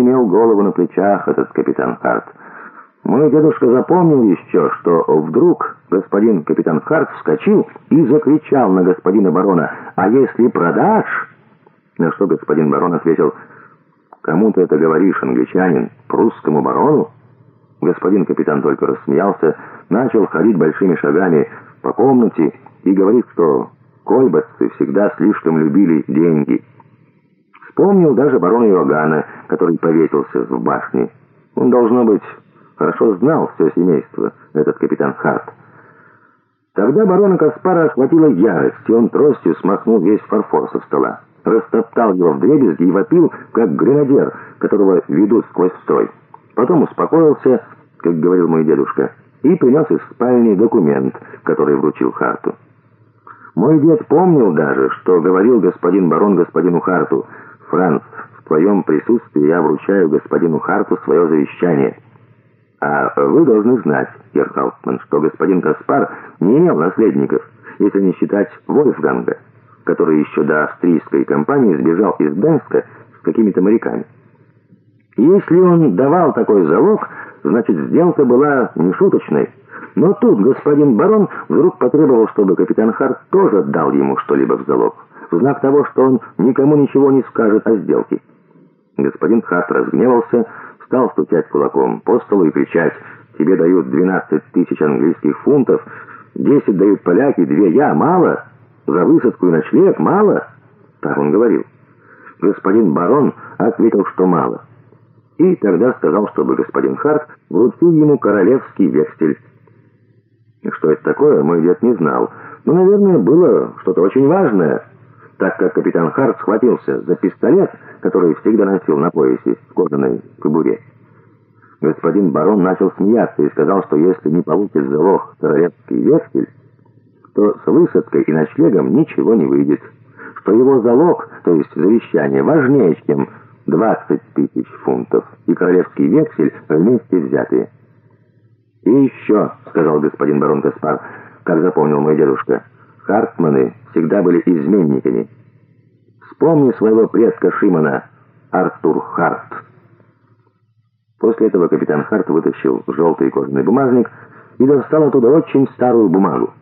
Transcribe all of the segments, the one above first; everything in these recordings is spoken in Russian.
Имел голову на плечах, этот капитан Харт. Мой дедушка запомнил еще, что вдруг господин капитан Харт вскочил и закричал на господина барона «А если продашь?» На что господин барон ответил «Кому ты это говоришь, англичанин? Прусскому барону?» Господин капитан только рассмеялся, начал ходить большими шагами по комнате и говорит, что кольбасцы всегда слишком любили деньги. Вспомнил даже барона Иоганна, который повесился в башне. Он, должно быть, хорошо знал все семейство, этот капитан Харт. Тогда барона Каспара охватила ярость, и он тростью смахнул весь фарфор со стола. Растоптал его в дребезги и вопил, как гренадер, которого ведут сквозь строй. Потом успокоился, как говорил мой дедушка, и принес из спальни документ, который вручил Харту. Мой дед помнил даже, что говорил господин барон господину Харту, «Франц, в твоем присутствии я вручаю господину Харту свое завещание». А вы должны знать, Герхауптман, что господин Каспар не имел наследников, если не считать Вольфганга, который еще до австрийской кампании сбежал из Бенска с какими-то моряками. Если он давал такой залог, значит, сделка была нешуточной. Но тут господин барон вдруг потребовал, чтобы капитан Харт тоже дал ему что-либо в залог, в знак того, что он никому ничего не скажет о сделке. Господин Харт разгневался, стал стучать кулаком по столу и кричать «Тебе дают 12 тысяч английских фунтов, 10 дают поляки, две я, мало? За высадку и ночлег мало?» Так он говорил. Господин барон ответил, что мало. И тогда сказал, чтобы господин Харт вручил ему королевский вексель. Что это такое, мой дед не знал. Но, наверное, было что-то очень важное, так как капитан Харт схватился за пистолет, который всегда носил на поясе в кожаной кобуре. Господин барон начал смеяться и сказал, что если не получит залог королевский вексель, то с высадкой и ночлегом ничего не выйдет, что его залог, то есть завещание, важнее, чем 20 тысяч фунтов и королевский вексель вместе взятые. «И еще», — сказал господин барон Каспар, как запомнил мой дедушка, «Хартманы всегда были изменниками. Вспомни своего предка Шимона, Артур Харт». После этого капитан Харт вытащил желтый кожаный бумажник и достал оттуда очень старую бумагу.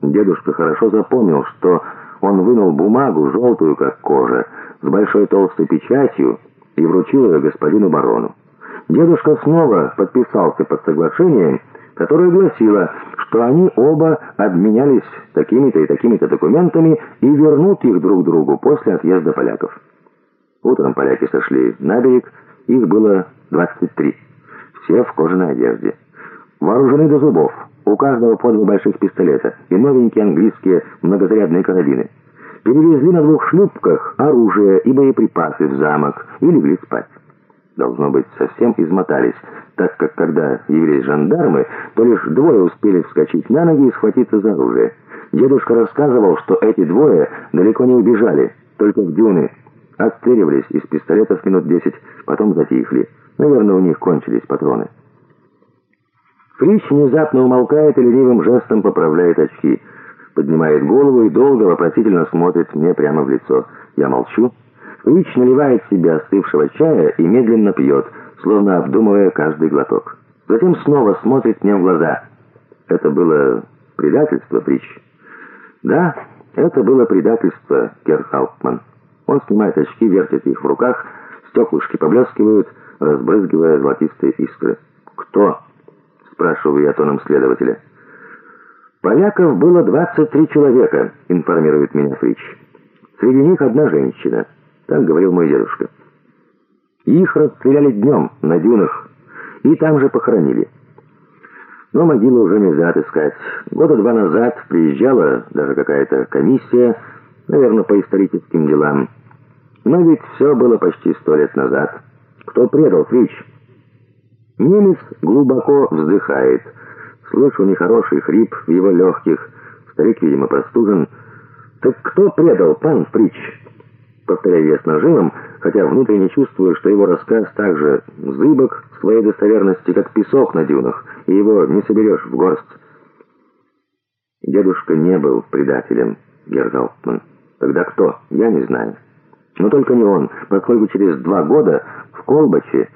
Дедушка хорошо запомнил, что он вынул бумагу, желтую как кожа, с большой толстой печатью, и вручил ее господину барону. Дедушка снова подписался под соглашением, которое гласило, что они оба обменялись такими-то и такими-то документами и вернут их друг другу после отъезда поляков. Утром поляки сошли на берег, их было 23, все в кожаной одежде. Вооружены до зубов, у каждого по два больших пистолета и новенькие английские многозарядные карабины. Перевезли на двух шлюпках оружие и боеприпасы в замок и легли спать. Должно быть, совсем измотались, так как когда явились жандармы, то лишь двое успели вскочить на ноги и схватиться за оружие. Дедушка рассказывал, что эти двое далеко не убежали, только в дюны. Отстреливались из пистолетов минут десять, потом затихли. Наверное, у них кончились патроны. Фрич внезапно умолкает и ленивым жестом поправляет очки. Поднимает голову и долго вопросительно смотрит мне прямо в лицо. Я молчу. Фрич наливает себе остывшего чая и медленно пьет, словно обдумывая каждый глоток. Затем снова смотрит мне в глаза. Это было предательство, Фрич? Да, это было предательство, Герхауптман. Он снимает очки, вертит их в руках, стеклышки поблескивают, разбрызгивая золотистые искры. «Кто?» — спрашиваю я тоном следователя. «Поляков было 23 человека», — информирует меня Фрич. «Среди них одна женщина». Так говорил мой дедушка. Их расстреляли днем на дюнах и там же похоронили. Но могилу уже нельзя отыскать. Года два назад приезжала даже какая-то комиссия, наверное, по историческим делам. Но ведь все было почти сто лет назад. Кто предал Фрич? Немец глубоко вздыхает. Слышу нехороший хрип в его легких. Старик, видимо, простужен. Так кто предал пан Фрич? Повторяю я с нажимом, хотя внутренне чувствую, что его рассказ так же зыбок в своей достоверности, как песок на дюнах, и его не соберешь в горсть. Дедушка не был предателем, Гергауптман. Тогда кто? Я не знаю. Но только не он, поскольку через два года в Колбаче